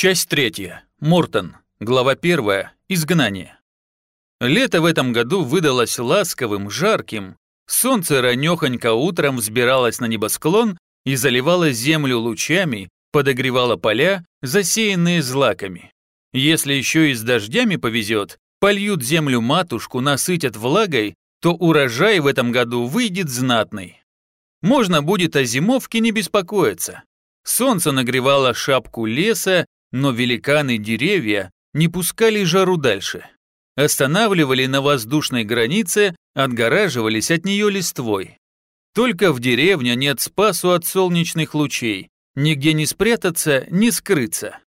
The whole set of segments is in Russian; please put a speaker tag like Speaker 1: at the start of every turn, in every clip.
Speaker 1: Часть третья. Мортон. Глава первая. Изгнание. Лето в этом году выдалось ласковым, жарким. Солнце ранехонько утром взбиралось на небосклон и заливало землю лучами, подогревало поля, засеянные злаками. Если еще и с дождями повезет, польют землю матушку, насытят влагой, то урожай в этом году выйдет знатный. Можно будет о зимовке не беспокоиться. Солнце нагревало шапку леса, но великаны деревья не пускали жару дальше. Останавливали на воздушной границе, отгораживались от нее листвой. Только в деревне нет спасу от солнечных лучей, нигде не спрятаться, не скрыться.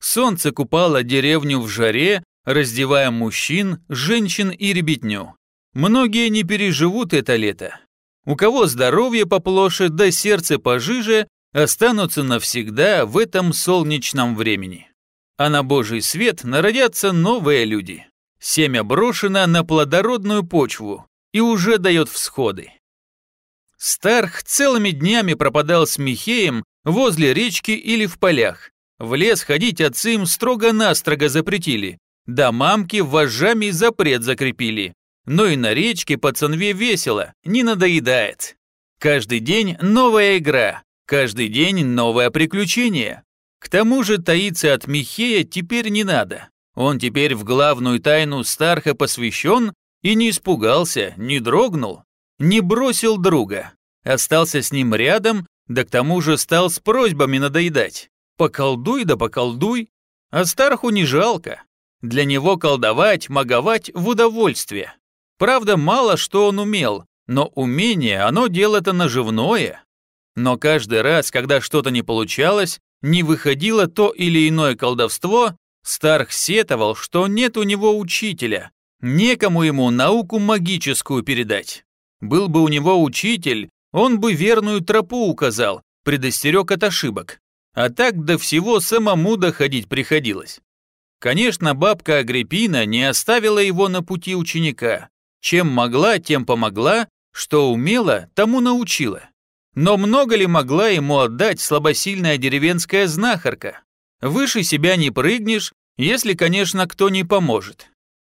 Speaker 1: Солнце купало деревню в жаре, раздевая мужчин, женщин и ребятню. Многие не переживут это лето. У кого здоровье поплоше, да сердце пожиже, останутся навсегда в этом солнечном времени. А на Божий свет народятся новые люди. Семя брошено на плодородную почву и уже дает всходы. Старх целыми днями пропадал с Михеем возле речки или в полях. В лес ходить отцы им строго-настрого запретили, да мамки вожжами запрет закрепили. Но и на речке пацанве весело, не надоедает. Каждый день новая игра, Каждый день новое приключение. К тому же таиться от Михея теперь не надо. Он теперь в главную тайну Старха посвящен и не испугался, не дрогнул, не бросил друга. Остался с ним рядом, да к тому же стал с просьбами надоедать. Поколдуй да поколдуй. А Старху не жалко. Для него колдовать, маговать в удовольствие. Правда, мало что он умел, но умение, оно дело-то наживное. Но каждый раз, когда что-то не получалось, не выходило то или иное колдовство, Старх сетовал, что нет у него учителя, некому ему науку магическую передать. Был бы у него учитель, он бы верную тропу указал, предостерег от ошибок. А так до всего самому доходить приходилось. Конечно, бабка Агриппина не оставила его на пути ученика. Чем могла, тем помогла, что умела, тому научила. Но много ли могла ему отдать слабосильная деревенская знахарка? Выше себя не прыгнешь, если, конечно, кто не поможет.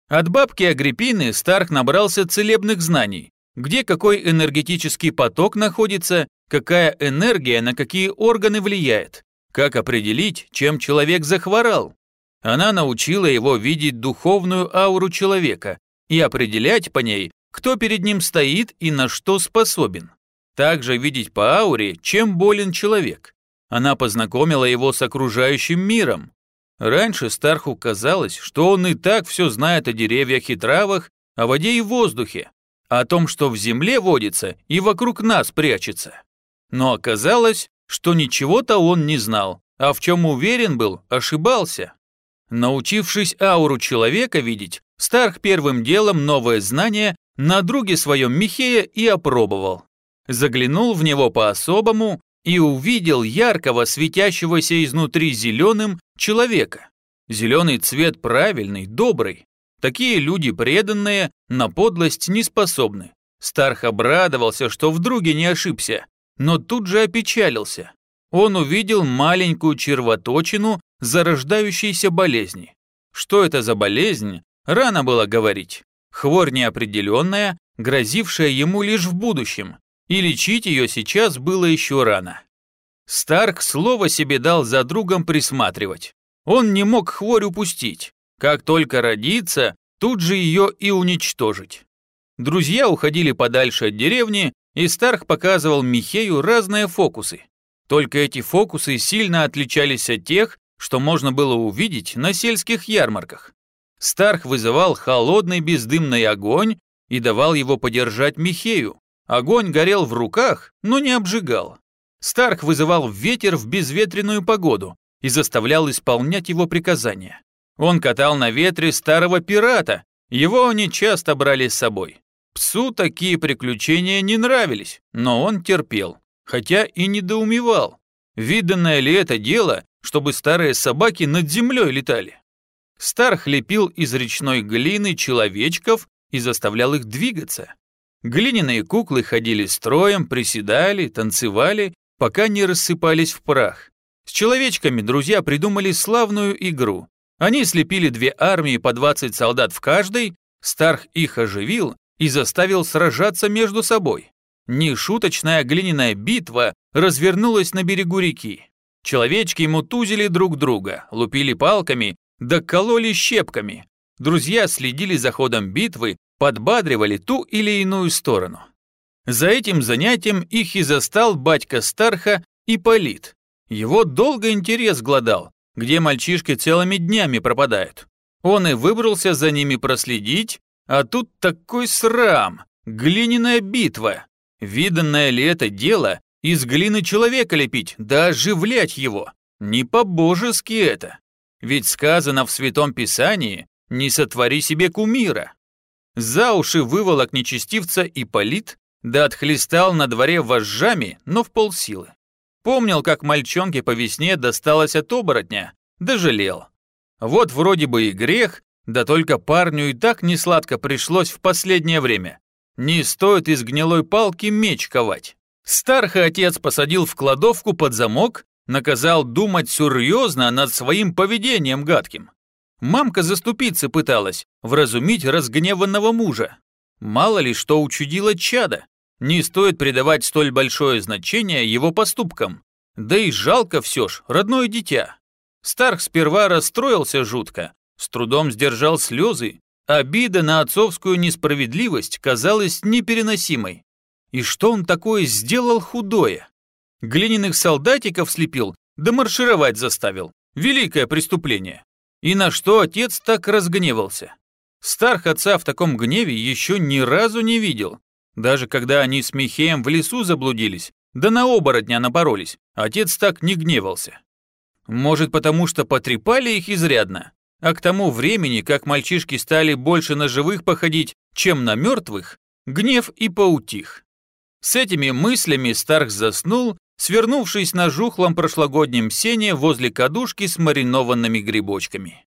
Speaker 1: От бабки Агриппины Старк набрался целебных знаний, где какой энергетический поток находится, какая энергия на какие органы влияет, как определить, чем человек захворал. Она научила его видеть духовную ауру человека и определять по ней, кто перед ним стоит и на что способен. Также видеть по ауре, чем болен человек. Она познакомила его с окружающим миром. Раньше Старху казалось, что он и так все знает о деревьях и травах, о воде и воздухе, о том, что в земле водится и вокруг нас прячется. Но оказалось, что ничего-то он не знал, а в чем уверен был, ошибался. Научившись ауру человека видеть, Старх первым делом новое знание на друге своем Михея и опробовал заглянул в него по-особому и увидел яркого, светящегося изнутри зеленым человека. Зеленый цвет правильный, добрый. Такие люди преданные, на подлость не способны. Старх обрадовался, что в друге не ошибся, но тут же опечалился. Он увидел маленькую червоточину зарождающейся болезни. Что это за болезнь, рано было говорить. Хворь неопределенная, грозившая ему лишь в будущем, и лечить ее сейчас было еще рано. Старк слово себе дал за другом присматривать. Он не мог хворь упустить. Как только родится, тут же ее и уничтожить. Друзья уходили подальше от деревни, и Старк показывал Михею разные фокусы. Только эти фокусы сильно отличались от тех, что можно было увидеть на сельских ярмарках. Старх вызывал холодный бездымный огонь и давал его подержать Михею, Огонь горел в руках, но не обжигал. Старк вызывал ветер в безветренную погоду и заставлял исполнять его приказания. Он катал на ветре старого пирата, его они часто брали с собой. Псу такие приключения не нравились, но он терпел, хотя и недоумевал. Виданное ли это дело, чтобы старые собаки над землей летали? Старх лепил из речной глины человечков и заставлял их двигаться. Глиняные куклы ходили строем, приседали, танцевали, пока не рассыпались в прах. С человечками друзья придумали славную игру. Они слепили две армии по 20 солдат в каждой, Старх их оживил и заставил сражаться между собой. Нешуточная глиняная битва развернулась на берегу реки. Человечки мутузили друг друга, лупили палками, да кололи щепками. Друзья следили за ходом битвы, подбадривали ту или иную сторону. За этим занятием их и застал батька Старха Ипполит. Его долго интерес гладал, где мальчишки целыми днями пропадают. Он и выбрался за ними проследить, а тут такой срам, глиняная битва. Виданное ли это дело из глины человека лепить, да оживлять его? Не по-божески это. Ведь сказано в Святом Писании «не сотвори себе кумира». За уши выволок нечестивца Ипполит, да отхлестал на дворе вожжами, но в полсилы. Помнил, как мальчонке по весне досталось от оборотня, да жалел. Вот вроде бы и грех, да только парню и так несладко пришлось в последнее время. Не стоит из гнилой палки меч ковать. Старха отец посадил в кладовку под замок, наказал думать серьезно над своим поведением гадким. Мамка заступиться пыталась, вразумить разгневанного мужа. Мало ли что учудило чада. Не стоит придавать столь большое значение его поступкам. Да и жалко все ж, родное дитя. Старх сперва расстроился жутко, с трудом сдержал слезы, обида на отцовскую несправедливость казалась непереносимой. И что он такое сделал худое? Глиняных солдатиков слепил, да маршировать заставил. Великое преступление. И на что отец так разгневался? Старх отца в таком гневе еще ни разу не видел. Даже когда они с Михеем в лесу заблудились, да на оборотня напоролись, отец так не гневался. Может, потому что потрепали их изрядно, а к тому времени, как мальчишки стали больше на живых походить, чем на мертвых, гнев и поутих. С этими мыслями Старк заснул, свернувшись на жухлом прошлогоднем сене возле кадушки с маринованными грибочками.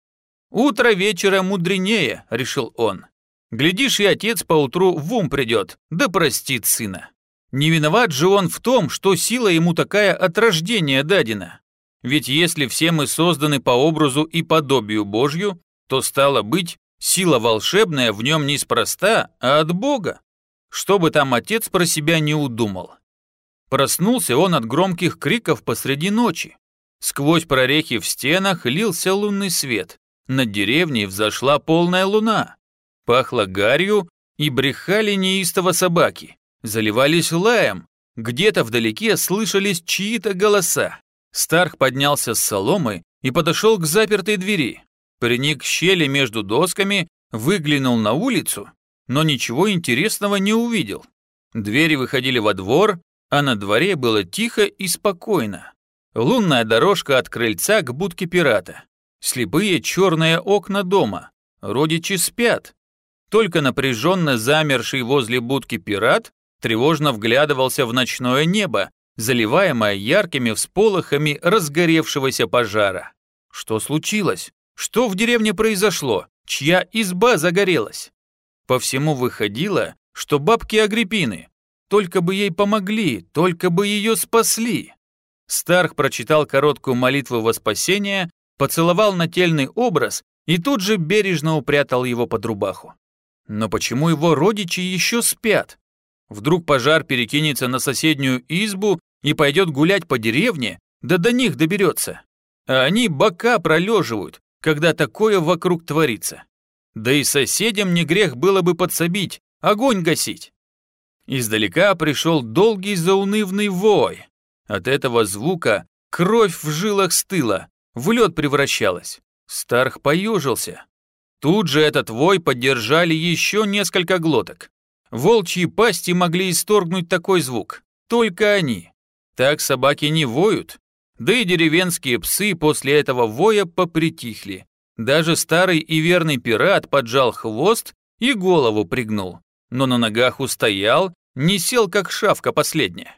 Speaker 1: «Утро вечера мудренее», — решил он. «Глядишь, и отец поутру в ум придет, да простит сына. Не виноват же он в том, что сила ему такая от рождения дадена. Ведь если все мы созданы по образу и подобию Божью, то стало быть, сила волшебная в нем неспроста, а от Бога. Что бы там отец про себя не удумал. Проснулся он от громких криков посреди ночи. Сквозь прорехи в стенах лился лунный свет. Над деревней взошла полная луна. Пахло гарью и брехали неистово собаки. Заливались лаем. Где-то вдалеке слышались чьи-то голоса. Старх поднялся с соломы и подошел к запертой двери. Приник к щели между досками, выглянул на улицу, но ничего интересного не увидел. Двери выходили во двор, а на дворе было тихо и спокойно. Лунная дорожка от крыльца к будке пирата. Слепые черные окна дома. Родичи спят. Только напряженно замерший возле будки пират тревожно вглядывался в ночное небо, заливаемая яркими всполохами разгоревшегося пожара. Что случилось? Что в деревне произошло? Чья изба загорелась? По всему выходило, что бабки Агриппины. Только бы ей помогли, только бы ее спасли. Старх прочитал короткую молитву во спасение, поцеловал нательный образ и тут же бережно упрятал его под рубаху. Но почему его родичи еще спят? Вдруг пожар перекинется на соседнюю избу и пойдет гулять по деревне, да до них доберется. А они бока пролеживают, когда такое вокруг творится. Да и соседям не грех было бы подсобить, огонь гасить. Издалека пришел долгий заунывный вой. От этого звука кровь в жилах стыла, в лед превращалась. Старх поежился. Тут же этот вой поддержали еще несколько глоток. Волчьи пасти могли исторгнуть такой звук. Только они. Так собаки не воют. Да и деревенские псы после этого воя попритихли. Даже старый и верный пират поджал хвост и голову пригнул, но на ногах устоял, не сел как шавка последняя.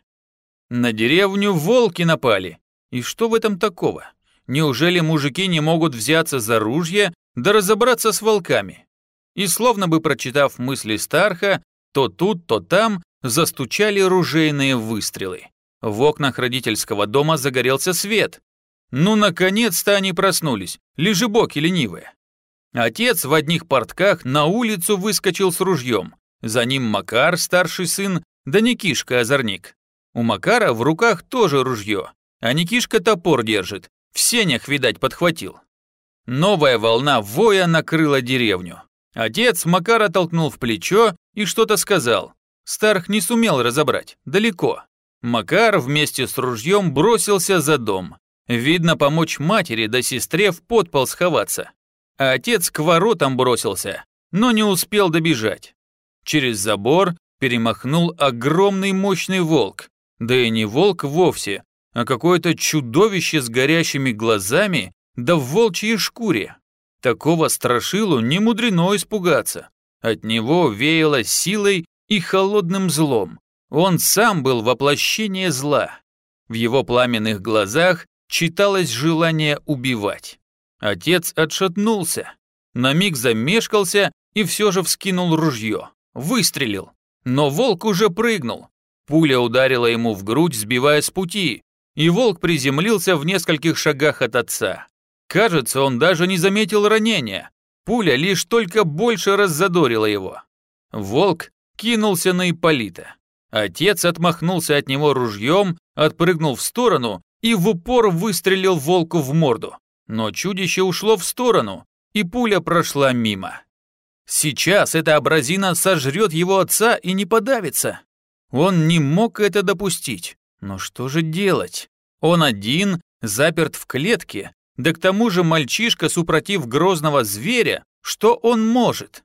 Speaker 1: На деревню волки напали. И что в этом такого? Неужели мужики не могут взяться за ружья да разобраться с волками? И словно бы прочитав мысли Старха, то тут, то там застучали ружейные выстрелы. В окнах родительского дома загорелся свет. Ну, наконец-то они проснулись, лежебоки ленивые. Отец в одних портках на улицу выскочил с ружьем. За ним Макар, старший сын, да Никишка озорник. У Макара в руках тоже ружье, а Никишка топор держит. В сенях, видать, подхватил. Новая волна воя накрыла деревню. Отец Макара толкнул в плечо и что-то сказал. Старх не сумел разобрать, далеко. Макар вместе с ружьем бросился за дом. Видно, помочь матери да сестре в подпол сховаться. А отец к воротам бросился, но не успел добежать. Через забор перемахнул огромный мощный волк. Да и не волк вовсе, а какое-то чудовище с горящими глазами да в волчьей шкуре. Такого страшилу не мудрено испугаться. От него веяло силой и холодным злом. Он сам был воплощение зла. В его пламенных глазах читалось желание убивать. Отец отшатнулся, на миг замешкался и все же вскинул ружье. Выстрелил. Но волк уже прыгнул. Пуля ударила ему в грудь, сбивая с пути, и волк приземлился в нескольких шагах от отца. Кажется, он даже не заметил ранения. Пуля лишь только больше раззадорила его. Волк кинулся на Ипполита. Отец отмахнулся от него ружьем, отпрыгнул в сторону и в упор выстрелил волку в морду. Но чудище ушло в сторону, и пуля прошла мимо. Сейчас эта абразина сожрет его отца и не подавится. Он не мог это допустить. Но что же делать? Он один, заперт в клетке, да к тому же мальчишка, супротив грозного зверя, что он может?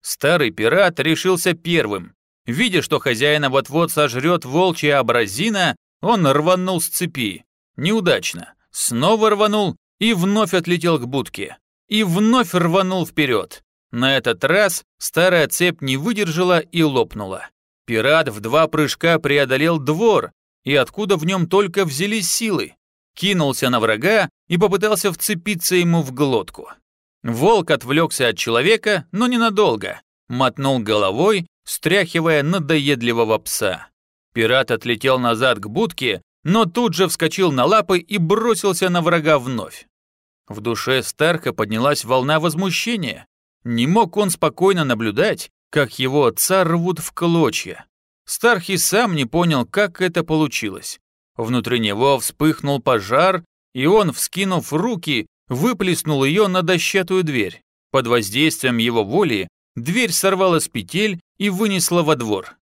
Speaker 1: Старый пират решился первым. Видя, что хозяина вот-вот сожрет волчья абразина, он рванул с цепи. Неудачно. Снова рванул и вновь отлетел к будке. И вновь рванул вперед. На этот раз старая цепь не выдержала и лопнула. Пират в два прыжка преодолел двор, и откуда в нем только взялись силы. Кинулся на врага и попытался вцепиться ему в глотку. Волк отвлекся от человека, но ненадолго. Мотнул головой, стряхивая надоедливого пса. Пират отлетел назад к будке, но тут же вскочил на лапы и бросился на врага вновь. В душе Старка поднялась волна возмущения. Не мог он спокойно наблюдать, как его отца рвут в клочья. Стархи сам не понял, как это получилось. Внутри него вспыхнул пожар, и он, вскинув руки, выплеснул ее на дощатую дверь. Под воздействием его воли дверь сорвала с петель и вынесла во двор.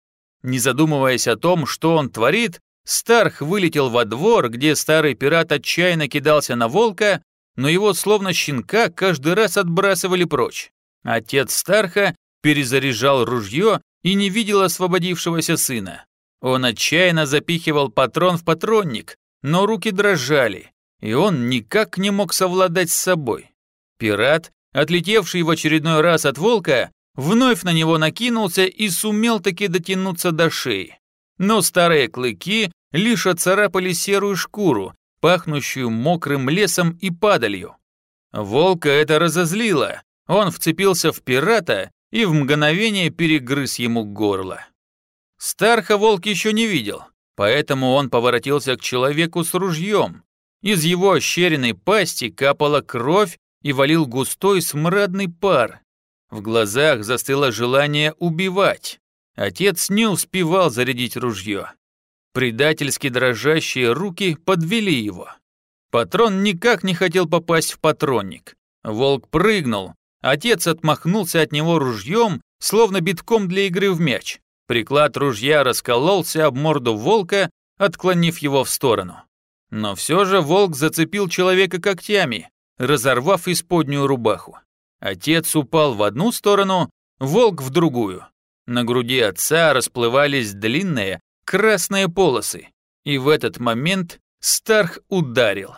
Speaker 1: Не задумываясь о том, что он творит, Старх вылетел во двор, где старый пират отчаянно кидался на волка, но его словно щенка каждый раз отбрасывали прочь. Отец Старха перезаряжал ружье и не видел освободившегося сына. Он отчаянно запихивал патрон в патронник, но руки дрожали, и он никак не мог совладать с собой. Пират, отлетевший в очередной раз от волка, вновь на него накинулся и сумел таки дотянуться до шеи. Но старые клыки лишь оцарапали серую шкуру, пахнущую мокрым лесом и падалью. Волка это разозлило. Он вцепился в пирата и в мгновение перегрыз ему горло. Старха волк еще не видел, поэтому он поворотился к человеку с ружьем. Из его ощеренной пасти капала кровь и валил густой смрадный пар. В глазах застыло желание убивать. Отец не успевал зарядить ружье. Предательски дрожащие руки подвели его. Патрон никак не хотел попасть в патронник. Волк прыгнул. Отец отмахнулся от него ружьем, словно битком для игры в мяч. Приклад ружья раскололся об морду волка, отклонив его в сторону. Но все же волк зацепил человека когтями, разорвав исподнюю рубаху. Отец упал в одну сторону, волк в другую. На груди отца расплывались длинные красные полосы. И в этот момент Старх ударил.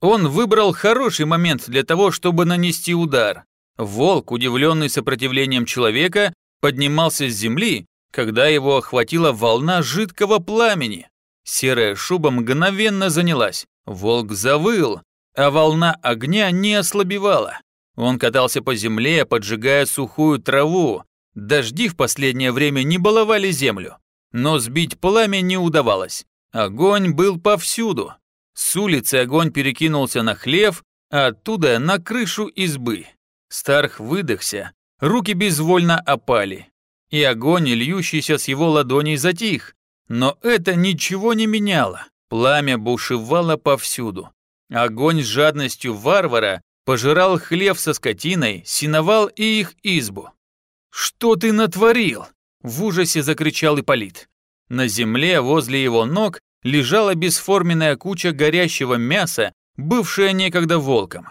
Speaker 1: Он выбрал хороший момент для того, чтобы нанести удар. Волк, удивленный сопротивлением человека, поднимался с земли когда его охватила волна жидкого пламени. Серая шуба мгновенно занялась, волк завыл, а волна огня не ослабевала. Он катался по земле, поджигая сухую траву. Дожди в последнее время не баловали землю. Но сбить пламя не удавалось. Огонь был повсюду. С улицы огонь перекинулся на хлев, а оттуда на крышу избы. Старх выдохся, руки безвольно опали. И огонь, льющийся с его ладоней, затих. Но это ничего не меняло. Пламя бушевало повсюду. Огонь с жадностью варвара пожирал хлев со скотиной, синовал и их избу. «Что ты натворил?» – в ужасе закричал Ипполит. На земле возле его ног лежала бесформенная куча горящего мяса, бывшая некогда волком.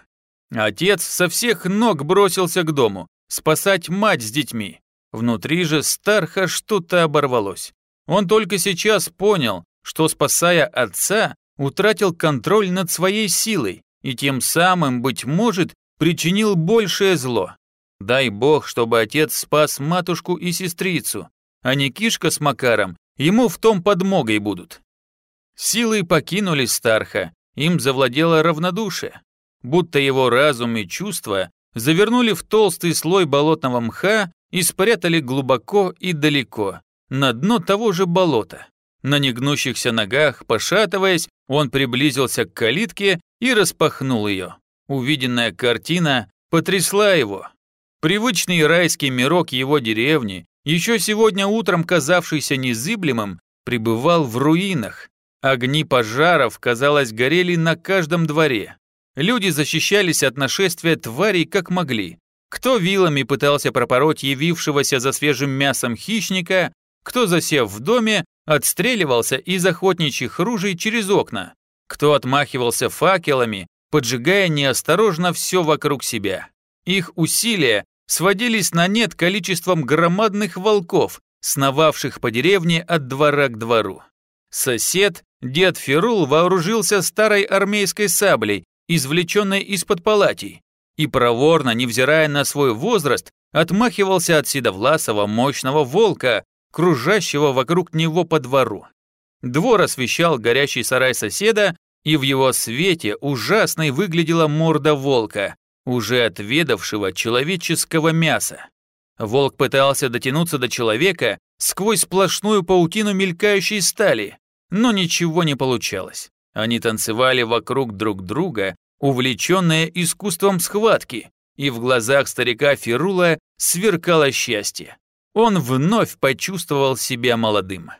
Speaker 1: Отец со всех ног бросился к дому, спасать мать с детьми. Внутри же Старха что-то оборвалось. Он только сейчас понял, что, спасая отца, утратил контроль над своей силой и тем самым, быть может, причинил большее зло. Дай бог, чтобы отец спас матушку и сестрицу, а не Кишка с Макаром ему в том подмогой будут. Силы покинули Старха, им завладело равнодушие, будто его разум и чувства завернули в толстый слой болотного мха и спрятали глубоко и далеко, на дно того же болота. На негнущихся ногах, пошатываясь, он приблизился к калитке и распахнул ее. Увиденная картина потрясла его. Привычный райский мирок его деревни, еще сегодня утром казавшийся незыблемым, пребывал в руинах. Огни пожаров, казалось, горели на каждом дворе. Люди защищались от нашествия тварей как могли. Кто вилами пытался пропороть явившегося за свежим мясом хищника, кто, засев в доме, отстреливался из охотничьих ружей через окна, кто отмахивался факелами, поджигая неосторожно все вокруг себя. Их усилия сводились на нет количеством громадных волков, сновавших по деревне от двора к двору. Сосед, дед Ферул, вооружился старой армейской саблей, извлеченной из-под палатей, и проворно, невзирая на свой возраст, отмахивался от седовласого мощного волка, кружащего вокруг него по двору. Двор освещал горящий сарай соседа, и в его свете ужасной выглядела морда волка, уже отведавшего человеческого мяса. Волк пытался дотянуться до человека сквозь сплошную паутину мелькающей стали, но ничего не получалось. Они танцевали вокруг друг друга, увлеченные искусством схватки, и в глазах старика Ферула сверкало счастье он вновь почувствовал себя молодым.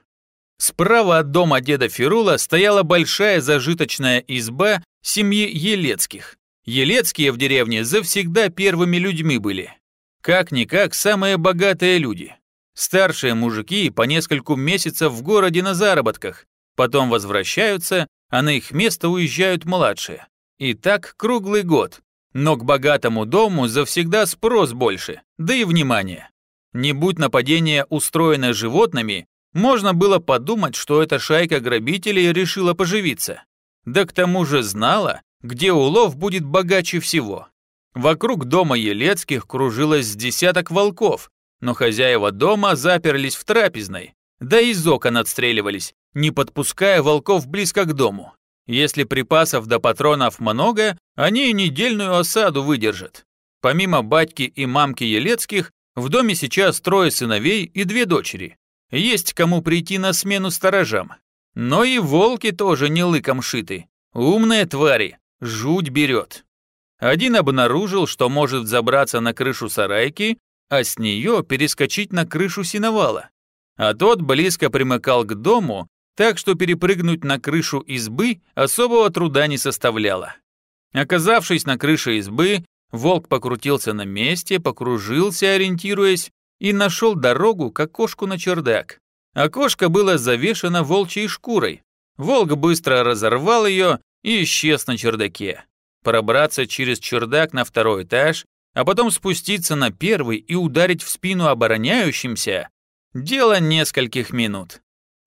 Speaker 1: Справа от дома деда Ферула стояла большая зажиточная изба семьи Елецких. Елецкие в деревне завсегда первыми людьми были. Как-никак самые богатые люди. Старшие мужики по нескольку месяцев в городе на заработках, потом возвращаются, а на их место уезжают младшие. И так круглый год. Но к богатому дому завсегда спрос больше, да и внимание. Не будь нападение устроено животными, можно было подумать, что эта шайка грабителей решила поживиться. Да к тому же знала, где улов будет богаче всего. Вокруг дома Елецких кружилось десяток волков, но хозяева дома заперлись в трапезной, да из окон отстреливались, не подпуская волков близко к дому. Если припасов до патронов много, они и недельную осаду выдержат. Помимо батьки и мамки Елецких, в доме сейчас трое сыновей и две дочери. Есть кому прийти на смену сторожам. Но и волки тоже не лыком шиты. Умные твари, жуть берет. Один обнаружил, что может забраться на крышу сарайки, а с нее перескочить на крышу синовала. А тот близко примыкал к дому, так что перепрыгнуть на крышу избы особого труда не составляло. Оказавшись на крыше избы, Волк покрутился на месте, покружился, ориентируясь, и нашел дорогу к окошку на чердак. Окошко было завешено волчьей шкурой. Волк быстро разорвал ее и исчез на чердаке. Пробраться через чердак на второй этаж, а потом спуститься на первый и ударить в спину обороняющимся – дело нескольких минут.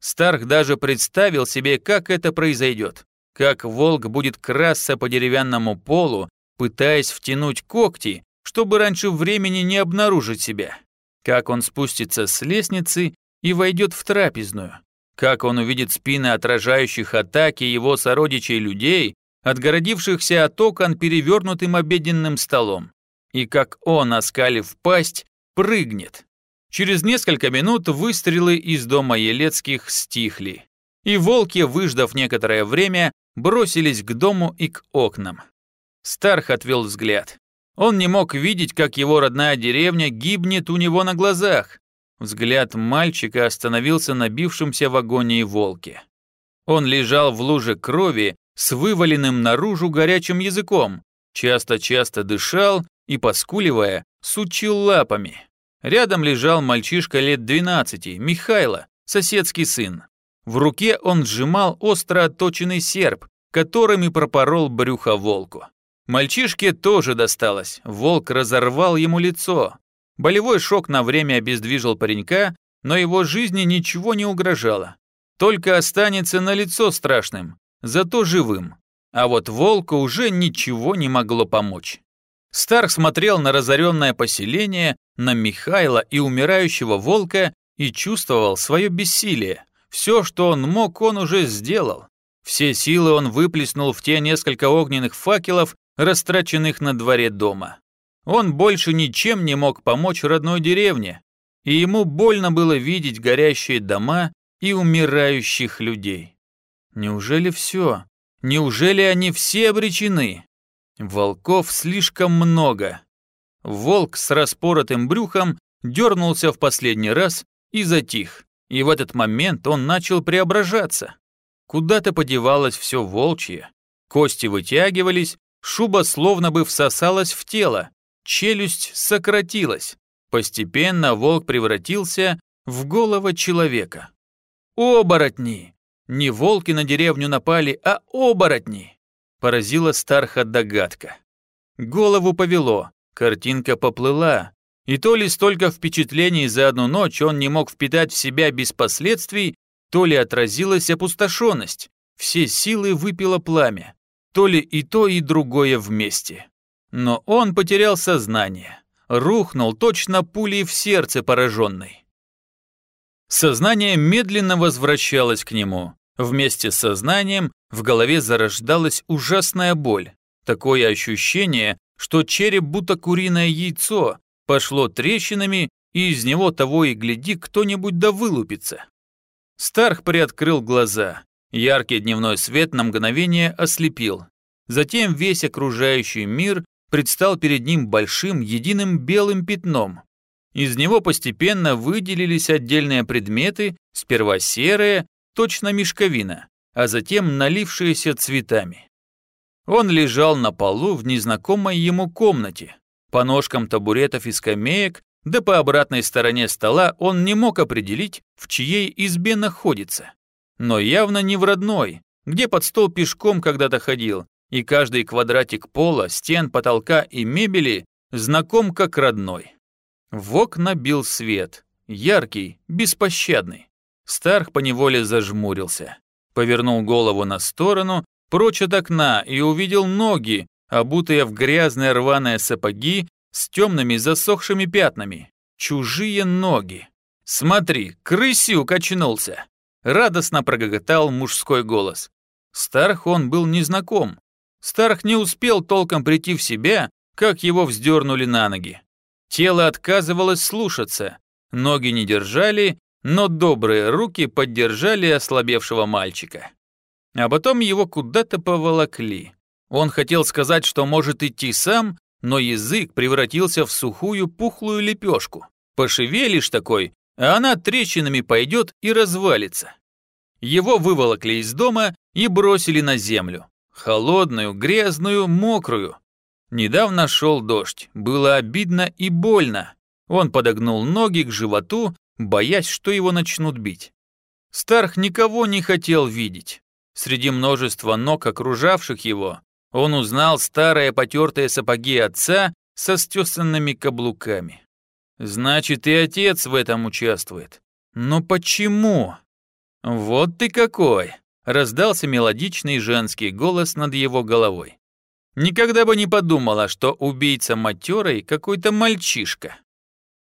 Speaker 1: Старх даже представил себе, как это произойдет. Как волк будет красться по деревянному полу, пытаясь втянуть когти, чтобы раньше времени не обнаружить себя. Как он спустится с лестницы и войдет в трапезную. Как он увидит спины отражающих атаки его сородичей людей, отгородившихся от окон перевернутым обеденным столом. И как он, оскалив пасть, прыгнет. Через несколько минут выстрелы из дома Елецких стихли. И волки, выждав некоторое время, бросились к дому и к окнам. Старх отвел взгляд. Он не мог видеть, как его родная деревня гибнет у него на глазах. Взгляд мальчика остановился на бившемся в агонии волке. Он лежал в луже крови с вываленным наружу горячим языком, часто-часто дышал и, поскуливая, сучил лапами. Рядом лежал мальчишка лет 12, Михайло, соседский сын. В руке он сжимал остро отточенный серп, которым и пропорол брюхо волку. Мальчишке тоже досталось, волк разорвал ему лицо. Болевой шок на время обездвижил паренька, но его жизни ничего не угрожало. Только останется на лицо страшным, зато живым. А вот волку уже ничего не могло помочь. Старк смотрел на разоренное поселение, на Михайла и умирающего волка и чувствовал свое бессилие. Все, что он мог, он уже сделал. Все силы он выплеснул в те несколько огненных факелов, растраченных на дворе дома. Он больше ничем не мог помочь родной деревне, и ему больно было видеть горящие дома и умирающих людей. Неужели все? Неужели они все обречены? Волков слишком много. Волк с распоротым брюхом дернулся в последний раз и затих, и в этот момент он начал преображаться. Куда-то подевалось все волчье. Кости вытягивались, шуба словно бы всосалась в тело, челюсть сократилась. Постепенно волк превратился в голову человека. Оборотни! Не волки на деревню напали, а оборотни! Поразила Старха догадка. Голову повело, картинка поплыла, и то ли столько впечатлений за одну ночь он не мог впитать в себя без последствий, то ли отразилась опустошенность, все силы выпило пламя, то ли и то, и другое вместе. Но он потерял сознание, рухнул точно пулей в сердце пораженный. Сознание медленно возвращалось к нему. Вместе с сознанием в голове зарождалась ужасная боль. Такое ощущение, что череп будто куриное яйцо, пошло трещинами, и из него того и гляди кто-нибудь да вылупится. Старх приоткрыл глаза. Яркий дневной свет на мгновение ослепил. Затем весь окружающий мир предстал перед ним большим единым белым пятном. Из него постепенно выделились отдельные предметы, сперва серые, точно мешковина, а затем налившиеся цветами. Он лежал на полу в незнакомой ему комнате. По ножкам табуретов и скамеек да по обратной стороне стола он не мог определить, в чьей избе находится. Но явно не в родной, где под стол пешком когда-то ходил, и каждый квадратик пола, стен, потолка и мебели знаком как родной. В окна бил свет, яркий, беспощадный. Старх поневоле зажмурился, повернул голову на сторону, прочь от окна и увидел ноги, обутые в грязные рваные сапоги с темными засохшими пятнами. Чужие ноги. «Смотри, крысюк очнулся!» Радостно прогоготал мужской голос. Старх он был незнаком. Старх не успел толком прийти в себя, как его вздернули на ноги. Тело отказывалось слушаться, ноги не держали, но добрые руки поддержали ослабевшего мальчика. А потом его куда-то поволокли. Он хотел сказать, что может идти сам, но язык превратился в сухую пухлую лепешку. Пошевелишь такой, а она трещинами пойдет и развалится. Его выволокли из дома и бросили на землю. Холодную, грязную, мокрую. Недавно шел дождь, было обидно и больно. Он подогнул ноги к животу, боясь, что его начнут бить. Старх никого не хотел видеть. Среди множества ног, окружавших его, он узнал старые потертые сапоги отца со стесанными каблуками. Значит, и отец в этом участвует. Но почему? Вот ты какой! Раздался мелодичный женский голос над его головой. Никогда бы не подумала, что убийца матерой какой-то мальчишка.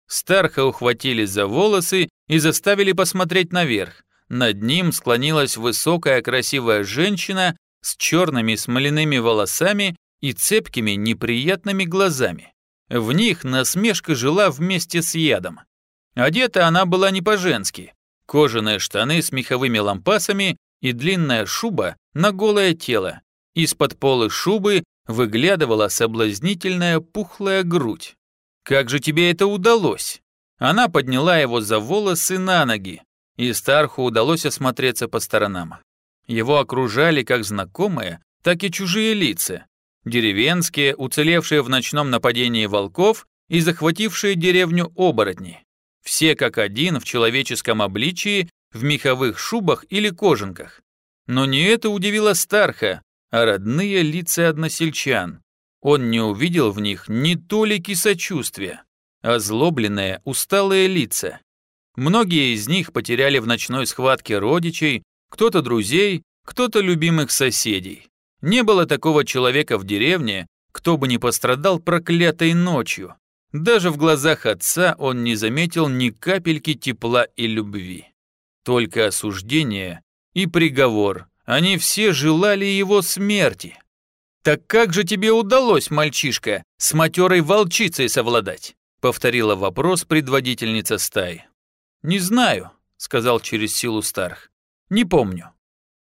Speaker 1: Старха ухватили за волосы и заставили посмотреть наверх. Над ним склонилась высокая красивая женщина с черными смоляными волосами и цепкими неприятными глазами. В них насмешка жила вместе с ядом. Одета она была не по-женски. Кожаные штаны с меховыми лампасами и длинная шуба на голое тело. Из-под полы шубы выглядывала соблазнительная пухлая грудь. «Как же тебе это удалось?» Она подняла его за волосы на ноги, и Старху удалось осмотреться по сторонам. Его окружали как знакомые, так и чужие лица. Деревенские, уцелевшие в ночном нападении волков и захватившие деревню оборотни. Все как один в человеческом обличии, в меховых шубах или кожанках. Но не это удивило Старха, а родные лица односельчан. Он не увидел в них ни толики сочувствия, озлобленные, усталые лица. Многие из них потеряли в ночной схватке родичей, кто-то друзей, кто-то любимых соседей. Не было такого человека в деревне, кто бы не пострадал проклятой ночью. Даже в глазах отца он не заметил ни капельки тепла и любви. Только осуждение и приговор. Они все желали его смерти. «Так как же тебе удалось, мальчишка, с матерой волчицей совладать?» повторила вопрос предводительница стаи. «Не знаю», — сказал через силу Старх. «Не помню».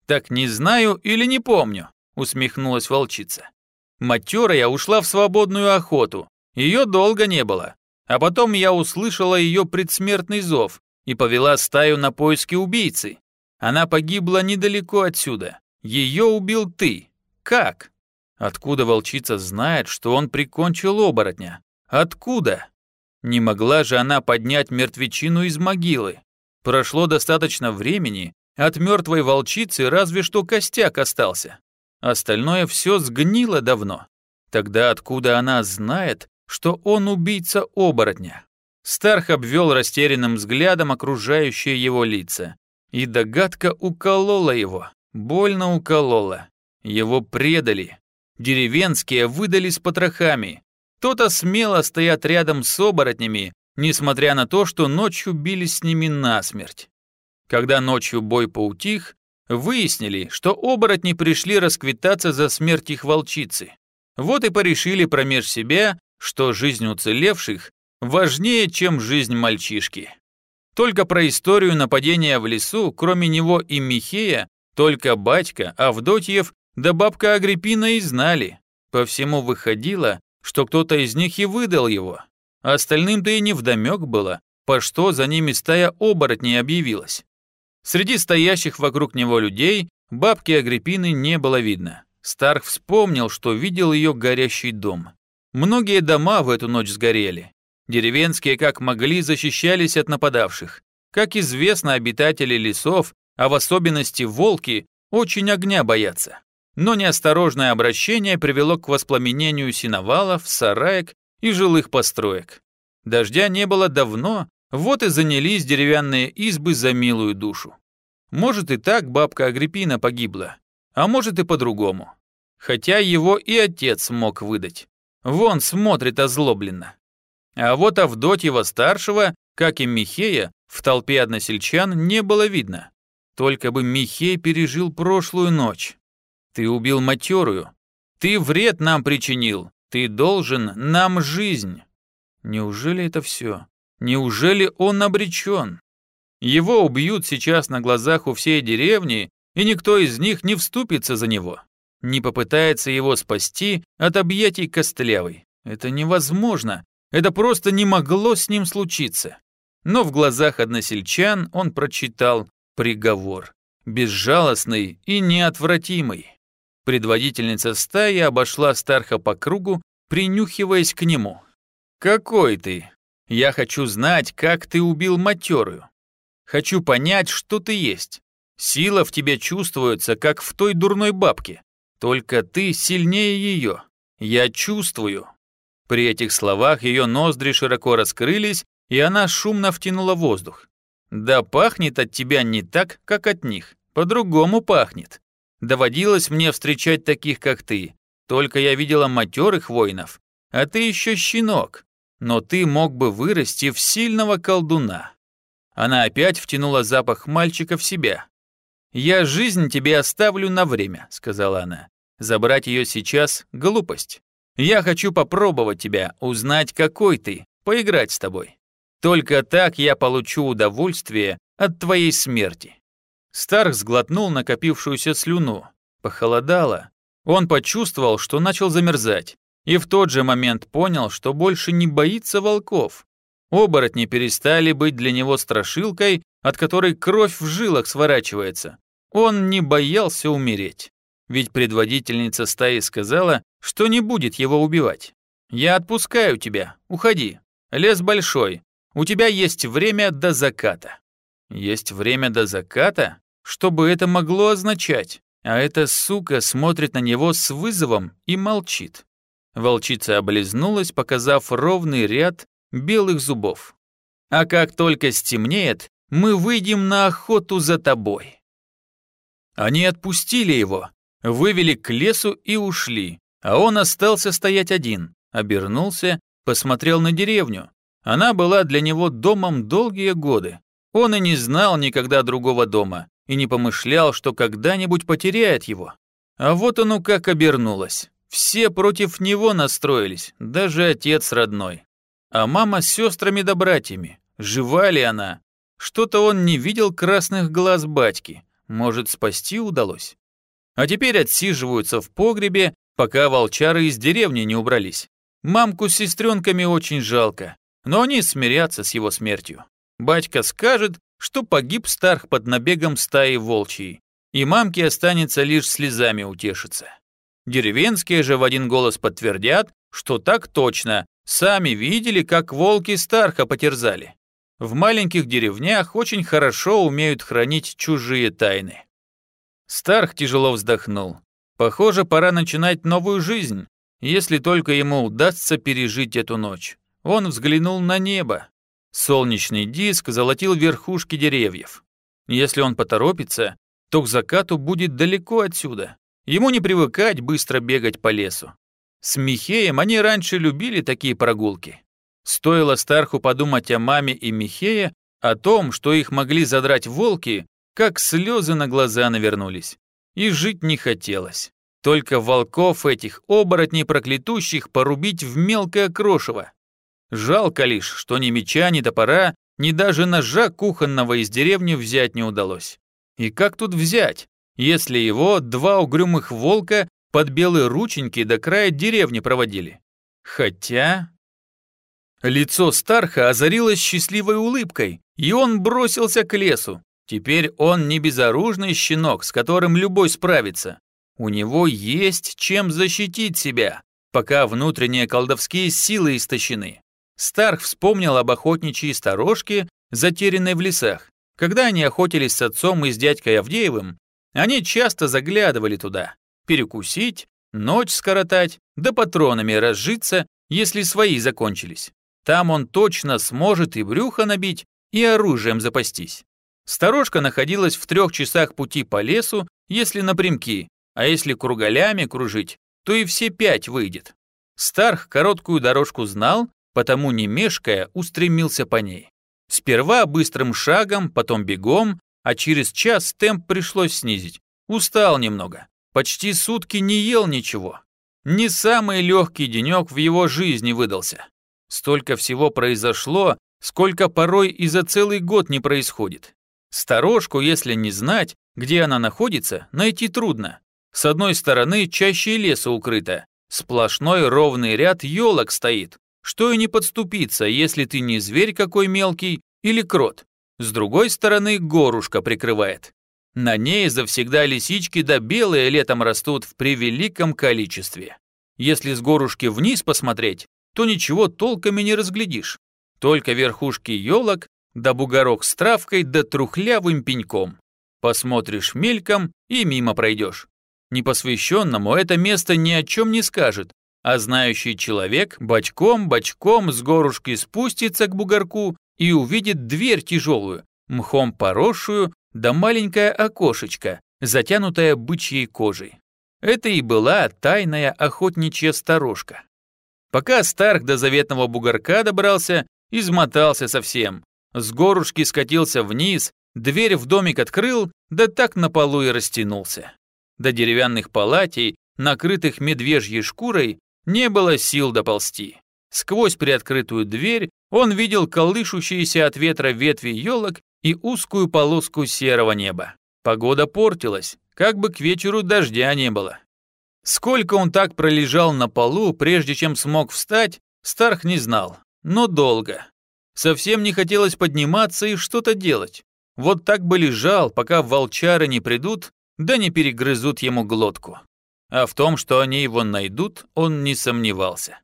Speaker 1: «Так не знаю или не помню», — усмехнулась волчица. Матерая ушла в свободную охоту, ее долго не было. А потом я услышала ее предсмертный зов и повела стаю на поиски убийцы. Она погибла недалеко отсюда. Ее убил ты. Как? Откуда волчица знает, что он прикончил оборотня? Откуда? Не могла же она поднять мертвечину из могилы. Прошло достаточно времени, от мертвой волчицы разве что костяк остался. Остальное все сгнило давно. Тогда откуда она знает, что он убийца оборотня. Старх обвел растерянным взглядом окружающие его лица. И догадка уколола его, больно уколола. Его предали. Деревенские выдали с потрохами. Кто-то смело стоят рядом с оборотнями, несмотря на то, что ночью били с ними насмерть. Когда ночью бой поутих, выяснили, что оборотни пришли расквитаться за смерть их волчицы. Вот и порешили промеж себя, что жизнь уцелевших важнее, чем жизнь мальчишки. Только про историю нападения в лесу, кроме него и Михея, только батька, Авдотьев да бабка Агриппина и знали. По всему выходило, что кто-то из них и выдал его. Остальным-то и не вдомек было, по что за ними стая оборотней объявилась. Среди стоящих вокруг него людей бабки Агриппины не было видно. Старх вспомнил, что видел ее горящий дом. Многие дома в эту ночь сгорели. Деревенские как могли защищались от нападавших. Как известно, обитатели лесов, а в особенности волки, очень огня боятся. Но неосторожное обращение привело к воспламенению синовалов, сараек и жилых построек. Дождя не было давно, вот и занялись деревянные избы за милую душу. Может и так бабка Агриппина погибла, а может и по-другому. Хотя его и отец мог выдать. Вон смотрит озлобленно. А вот Авдотьева-старшего, как и Михея, в толпе односельчан не было видно. Только бы Михей пережил прошлую ночь. Ты убил матерую. Ты вред нам причинил. Ты должен нам жизнь. Неужели это все? Неужели он обречен? Его убьют сейчас на глазах у всей деревни, и никто из них не вступится за него не попытается его спасти от объятий костлявой. Это невозможно, это просто не могло с ним случиться. Но в глазах односельчан он прочитал приговор, безжалостный и неотвратимый. Предводительница стаи обошла Старха по кругу, принюхиваясь к нему. «Какой ты? Я хочу знать, как ты убил матерую. Хочу понять, что ты есть. Сила в тебе чувствуется, как в той дурной бабке. Только ты сильнее ее. Я чувствую». При этих словах ее ноздри широко раскрылись, и она шумно втянула воздух. «Да пахнет от тебя не так, как от них. По-другому пахнет. Доводилось мне встречать таких, как ты. Только я видела матерых воинов. А ты еще щенок. Но ты мог бы вырасти в сильного колдуна». Она опять втянула запах мальчика в себя. «Я жизнь тебе оставлю на время», — сказала она. Забрать ее сейчас — глупость. Я хочу попробовать тебя, узнать, какой ты, поиграть с тобой. Только так я получу удовольствие от твоей смерти». Старх сглотнул накопившуюся слюну. Похолодало. Он почувствовал, что начал замерзать, и в тот же момент понял, что больше не боится волков. Оборотни перестали быть для него страшилкой, от которой кровь в жилах сворачивается. Он не боялся умереть. Ведь предводительница стаи сказала, что не будет его убивать. «Я отпускаю тебя, уходи. Лес большой, у тебя есть время до заката». Есть время до заката? Что бы это могло означать? А эта сука смотрит на него с вызовом и молчит. Волчица облизнулась, показав ровный ряд белых зубов. «А как только стемнеет, мы выйдем на охоту за тобой». Они отпустили его, вывели к лесу и ушли, а он остался стоять один, обернулся, посмотрел на деревню. Она была для него домом долгие годы. Он и не знал никогда другого дома, и не помышлял, что когда-нибудь потеряет его. А вот оно как обернулось. Все против него настроились, даже отец родной. А мама с сестрами да братьями. Жива ли она? Что-то он не видел красных глаз батьки. Может, спасти удалось? А теперь отсиживаются в погребе, пока волчары из деревни не убрались. Мамку с сестренками очень жалко, но они смирятся с его смертью. Батька скажет, что погиб Старх под набегом стаи волчьей, и мамке останется лишь слезами утешиться. Деревенские же в один голос подтвердят, что так точно, сами видели, как волки Старха потерзали. В маленьких деревнях очень хорошо умеют хранить чужие тайны. Старх тяжело вздохнул. Похоже, пора начинать новую жизнь, если только ему удастся пережить эту ночь. Он взглянул на небо. Солнечный диск золотил верхушки деревьев. Если он поторопится, то к закату будет далеко отсюда. Ему не привыкать быстро бегать по лесу. С Михеем они раньше любили такие прогулки. Стоило Старху подумать о маме и Михее, о том, что их могли задрать волки, как слезы на глаза навернулись. И жить не хотелось. Только волков этих, оборотней проклятущих, порубить в мелкое крошево. Жалко лишь, что ни меча, ни топора, ни даже ножа кухонного из деревни взять не удалось. И как тут взять? если его два угрюмых волка под белые рученьки до края деревни проводили. Хотя... Лицо Старха озарилось счастливой улыбкой, и он бросился к лесу. Теперь он не безоружный щенок, с которым любой справится. У него есть чем защитить себя, пока внутренние колдовские силы истощены. Старх вспомнил об охотничьей сторожке, затерянной в лесах. Когда они охотились с отцом и с дядькой Авдеевым, они часто заглядывали туда, перекусить, ночь скоротать, да патронами разжиться, если свои закончились. Там он точно сможет и брюхо набить, и оружием запастись. Сторожка находилась в трех часах пути по лесу, если напрямки, а если кругалями кружить, то и все пять выйдет. Старх короткую дорожку знал, потому не мешкая устремился по ней. Сперва быстрым шагом, потом бегом, а через час темп пришлось снизить. Устал немного. Почти сутки не ел ничего. Не самый легкий денек в его жизни выдался. Столько всего произошло, сколько порой и за целый год не происходит. Сторожку, если не знать, где она находится, найти трудно. С одной стороны чаще леса укрыто, сплошной ровный ряд елок стоит, что и не подступиться, если ты не зверь какой мелкий или крот. С другой стороны горушка прикрывает. На ней завсегда лисички да белые летом растут в превеликом количестве. Если с горушки вниз посмотреть, то ничего толком и не разглядишь. Только верхушки елок, да бугорок с травкой, да трухлявым пеньком. Посмотришь мельком и мимо пройдешь. Непосвященному это место ни о чем не скажет, а знающий человек бочком-бочком с горушки спустится к бугорку и увидит дверь тяжелую, мхом поросшую, да маленькое окошечко, затянутое бычьей кожей. Это и была тайная охотничья сторожка. Пока Старк до заветного бугорка добрался, измотался совсем. С горушки скатился вниз, дверь в домик открыл, да так на полу и растянулся. До деревянных палатей, накрытых медвежьей шкурой, не было сил доползти. Сквозь приоткрытую дверь он видел колышущиеся от ветра ветви елок и узкую полоску серого неба. Погода портилась, как бы к вечеру дождя не было. Сколько он так пролежал на полу, прежде чем смог встать, Старх не знал, но долго. Совсем не хотелось подниматься и что-то делать. Вот так бы лежал, пока волчары не придут, да не перегрызут ему глотку. А в том, что они его найдут, он не сомневался.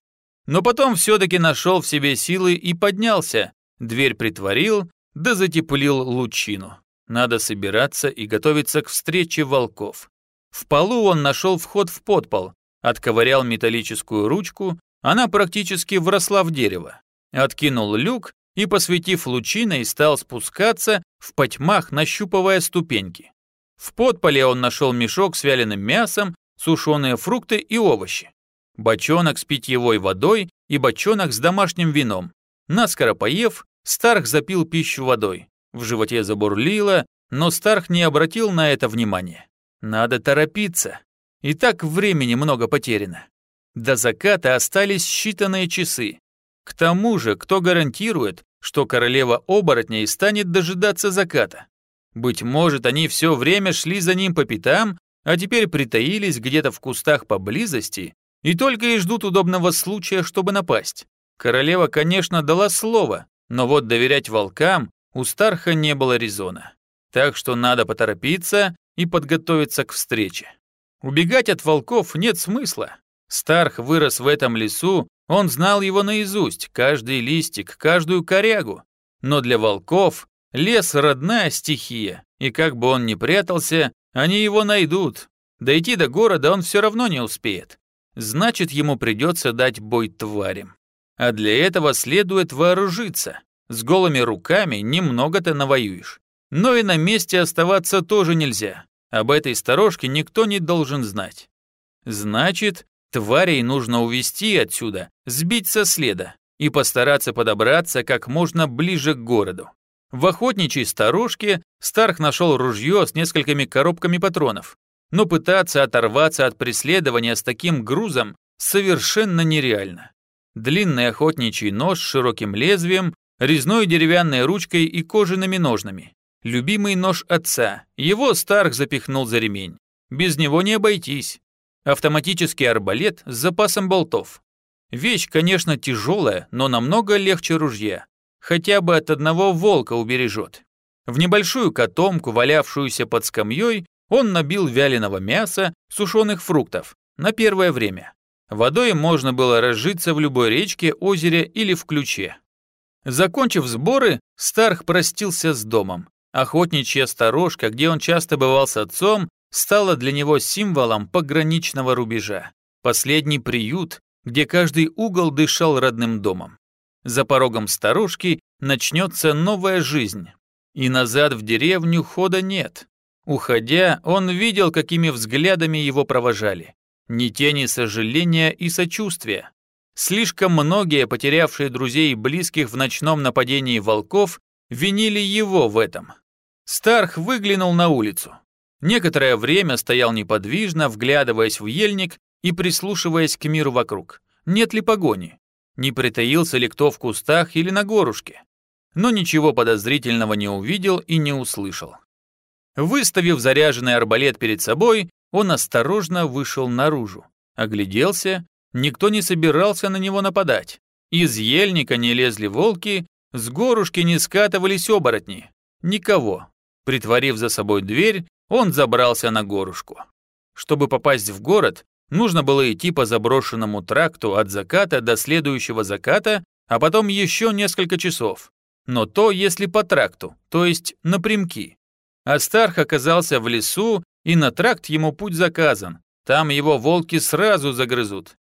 Speaker 1: Но потом все-таки нашел в себе силы и поднялся, дверь притворил, да затеплил лучину. Надо собираться и готовиться к встрече волков. В полу он нашел вход в подпол, отковырял металлическую ручку, она практически вросла в дерево. Откинул люк и, посветив лучиной, стал спускаться, в потьмах нащупывая ступеньки. В подполе он нашел мешок с вяленым мясом, сушеные фрукты и овощи. Бочонок с питьевой водой и бочонок с домашним вином. Наскоро поев, Старх запил пищу водой. В животе забурлило, но Старх не обратил на это внимания. Надо торопиться. И так времени много потеряно. До заката остались считанные часы. К тому же, кто гарантирует, что королева оборотней станет дожидаться заката? Быть может, они все время шли за ним по пятам, а теперь притаились где-то в кустах поблизости и только и ждут удобного случая, чтобы напасть. Королева, конечно, дала слово, но вот доверять волкам у Старха не было резона. Так что надо поторопиться и подготовиться к встрече. Убегать от волков нет смысла. Старх вырос в этом лесу, он знал его наизусть, каждый листик, каждую корягу. Но для волков лес – родная стихия, и как бы он ни прятался, они его найдут. Дойти до города он все равно не успеет. Значит, ему придется дать бой тварям. А для этого следует вооружиться. С голыми руками немного-то навоюешь. Но и на месте оставаться тоже нельзя. Об этой сторожке никто не должен знать. Значит, тварей нужно увести отсюда, сбить со следа и постараться подобраться как можно ближе к городу. В охотничьей сторожке Старх нашел ружье с несколькими коробками патронов, но пытаться оторваться от преследования с таким грузом совершенно нереально. Длинный охотничий нож с широким лезвием, резной деревянной ручкой и кожаными ножнами. Любимый нож отца. Его Старк запихнул за ремень. Без него не обойтись. Автоматический арбалет с запасом болтов. Вещь, конечно, тяжелая, но намного легче ружья. Хотя бы от одного волка убережет. В небольшую котомку, валявшуюся под скамьей, он набил вяленого мяса, сушеных фруктов. На первое время. Водой можно было разжиться в любой речке, озере или в ключе. Закончив сборы, Старх простился с домом. Охотничья сторожка, где он часто бывал с отцом, стала для него символом пограничного рубежа. Последний приют, где каждый угол дышал родным домом. За порогом сторожки начнется новая жизнь. И назад в деревню хода нет. Уходя, он видел, какими взглядами его провожали. Ни тени сожаления и сочувствия. Слишком многие, потерявшие друзей и близких в ночном нападении волков, винили его в этом. Старх выглянул на улицу. Некоторое время стоял неподвижно, вглядываясь в ельник и прислушиваясь к миру вокруг. Нет ли погони? Не притаился ли кто в кустах или на горушке? Но ничего подозрительного не увидел и не услышал. Выставив заряженный арбалет перед собой, он осторожно вышел наружу. Огляделся, никто не собирался на него нападать. Из ельника не лезли волки, с горушки не скатывались оборотни. Никого. Притворив за собой дверь, он забрался на горушку. Чтобы попасть в город, нужно было идти по заброшенному тракту от заката до следующего заката, а потом еще несколько часов. Но то, если по тракту, то есть напрямки. Астарх оказался в лесу, и на тракт ему путь заказан. Там его волки сразу загрызут.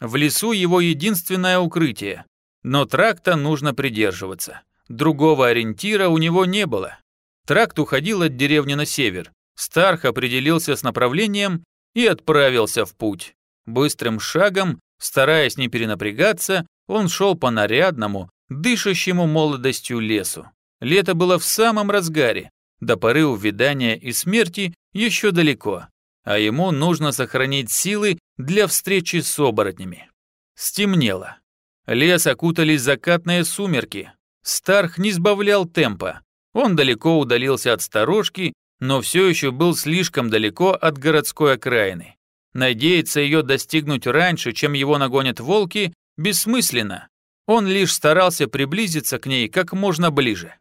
Speaker 1: В лесу его единственное укрытие, но тракта нужно придерживаться. Другого ориентира у него не было. Тракт уходил от деревни на север. Старх определился с направлением и отправился в путь. Быстрым шагом, стараясь не перенапрягаться, он шел по нарядному, дышащему молодостью лесу. Лето было в самом разгаре. До поры увядания и смерти еще далеко, а ему нужно сохранить силы для встречи с оборотнями. Стемнело. Лес окутались закатные сумерки. Старх не сбавлял темпа. Он далеко удалился от сторожки но все еще был слишком далеко от городской окраины. Надеяться ее достигнуть раньше, чем его нагонят волки, бессмысленно. Он лишь старался приблизиться к ней как можно ближе.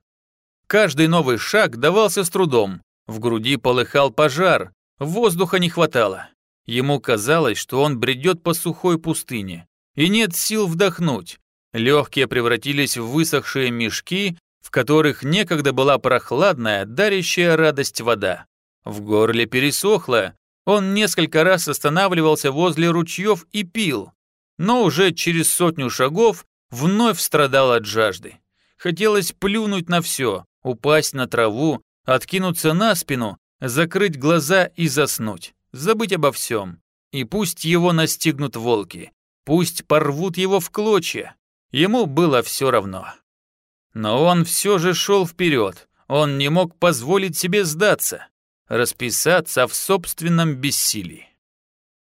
Speaker 1: Каждый новый шаг давался с трудом. В груди полыхал пожар, воздуха не хватало. Ему казалось, что он бредет по сухой пустыне, и нет сил вдохнуть. Легкие превратились в высохшие мешки, которых некогда была прохладная, дарящая радость вода. В горле пересохло, он несколько раз останавливался возле ручьев и пил, но уже через сотню шагов вновь страдал от жажды. Хотелось плюнуть на все, упасть на траву, откинуться на спину, закрыть глаза и заснуть, забыть обо всем. И пусть его настигнут волки, пусть порвут его в клочья, ему было все равно. Но он все же шел вперед, он не мог позволить себе сдаться, расписаться в собственном бессилии.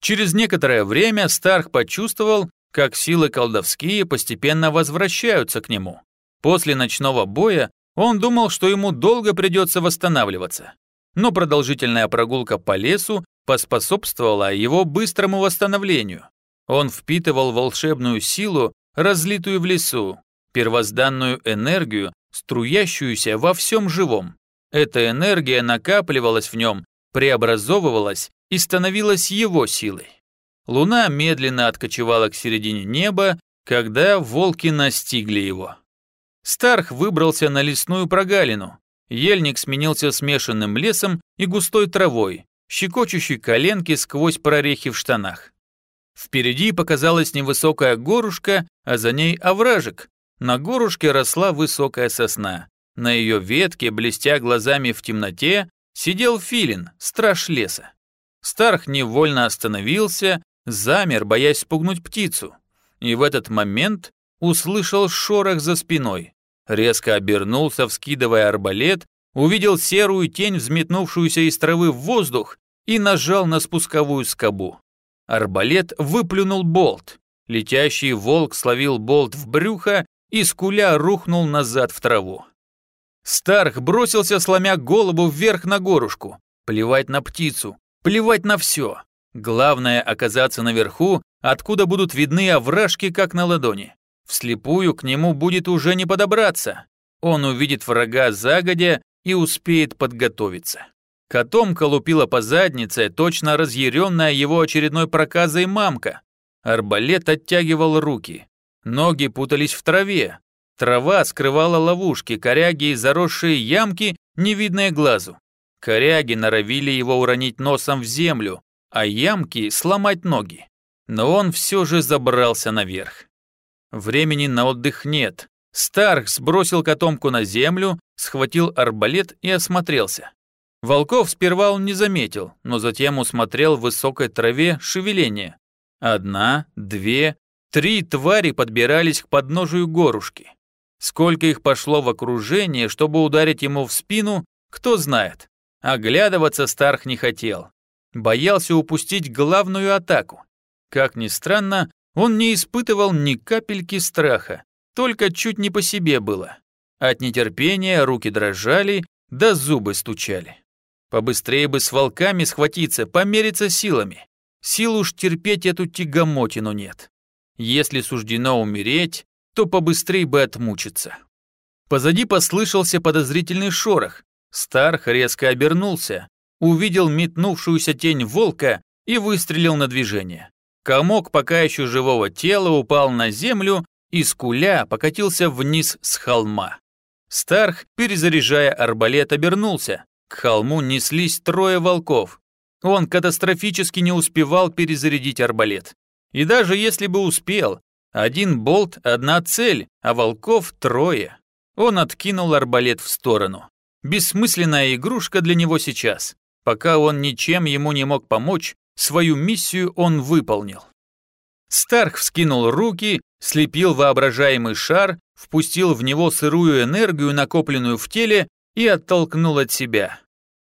Speaker 1: Через некоторое время Старх почувствовал, как силы колдовские постепенно возвращаются к нему. После ночного боя он думал, что ему долго придется восстанавливаться. Но продолжительная прогулка по лесу поспособствовала его быстрому восстановлению. Он впитывал волшебную силу, разлитую в лесу, первозданную энергию, струящуюся во всем живом. Эта энергия накапливалась в нем, преобразовывалась и становилась его силой. Луна медленно откочевала к середине неба, когда волки настигли его. Старх выбрался на лесную прогалину. Ельник сменился смешанным лесом и густой травой, щекочущей коленки сквозь прорехи в штанах. Впереди показалась невысокая горушка, а за ней овражек, на горушке росла высокая сосна. На ее ветке, блестя глазами в темноте, сидел филин, страж леса. Старх невольно остановился, замер, боясь спугнуть птицу. И в этот момент услышал шорох за спиной. Резко обернулся, вскидывая арбалет, увидел серую тень, взметнувшуюся из травы в воздух, и нажал на спусковую скобу. Арбалет выплюнул болт. Летящий волк словил болт в брюхо и скуля рухнул назад в траву. Старх бросился, сломя голову вверх на горушку. Плевать на птицу, плевать на все. Главное оказаться наверху, откуда будут видны овражки, как на ладони. Вслепую к нему будет уже не подобраться. Он увидит врага загодя и успеет подготовиться. Котомка лупила по заднице, точно разъяренная его очередной проказой мамка. Арбалет оттягивал руки. Ноги путались в траве. Трава скрывала ловушки, коряги и заросшие ямки, невидные глазу. Коряги норовили его уронить носом в землю, а ямки сломать ноги. Но он все же забрался наверх. Времени на отдых нет. Старх сбросил котомку на землю, схватил арбалет и осмотрелся. Волков сперва он не заметил, но затем усмотрел в высокой траве шевеление. Одна, две, Три твари подбирались к подножию горушки. Сколько их пошло в окружение, чтобы ударить ему в спину, кто знает. Оглядываться Старх не хотел. Боялся упустить главную атаку. Как ни странно, он не испытывал ни капельки страха, только чуть не по себе было. От нетерпения руки дрожали, да зубы стучали. Побыстрее бы с волками схватиться, помериться силами. Сил уж терпеть эту тягомотину нет. Если суждено умереть, то побыстрее бы отмучиться. Позади послышался подозрительный шорох. Старх резко обернулся, увидел метнувшуюся тень волка и выстрелил на движение. Комок пока еще живого тела упал на землю и скуля покатился вниз с холма. Старх, перезаряжая арбалет, обернулся. К холму неслись трое волков. Он катастрофически не успевал перезарядить арбалет. И даже если бы успел, один болт – одна цель, а волков – трое. Он откинул арбалет в сторону. Бессмысленная игрушка для него сейчас. Пока он ничем ему не мог помочь, свою миссию он выполнил. Старх вскинул руки, слепил воображаемый шар, впустил в него сырую энергию, накопленную в теле, и оттолкнул от себя.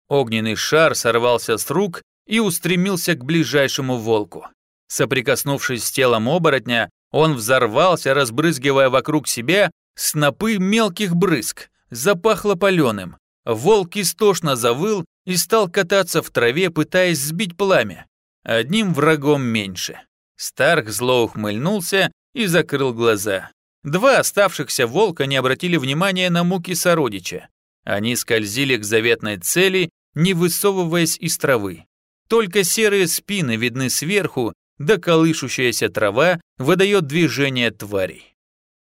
Speaker 1: Огненный шар сорвался с рук и устремился к ближайшему волку. Соприкоснувшись с телом оборотня, он взорвался, разбрызгивая вокруг себя снопы мелких брызг. Запахло паленым. Волк истошно завыл и стал кататься в траве, пытаясь сбить пламя. Одним врагом меньше. Старк зло ухмыльнулся и закрыл глаза. Два оставшихся волка не обратили внимания на муки сородича. Они скользили к заветной цели, не высовываясь из травы. Только серые спины видны сверху, да колышущаяся трава выдает движение тварей.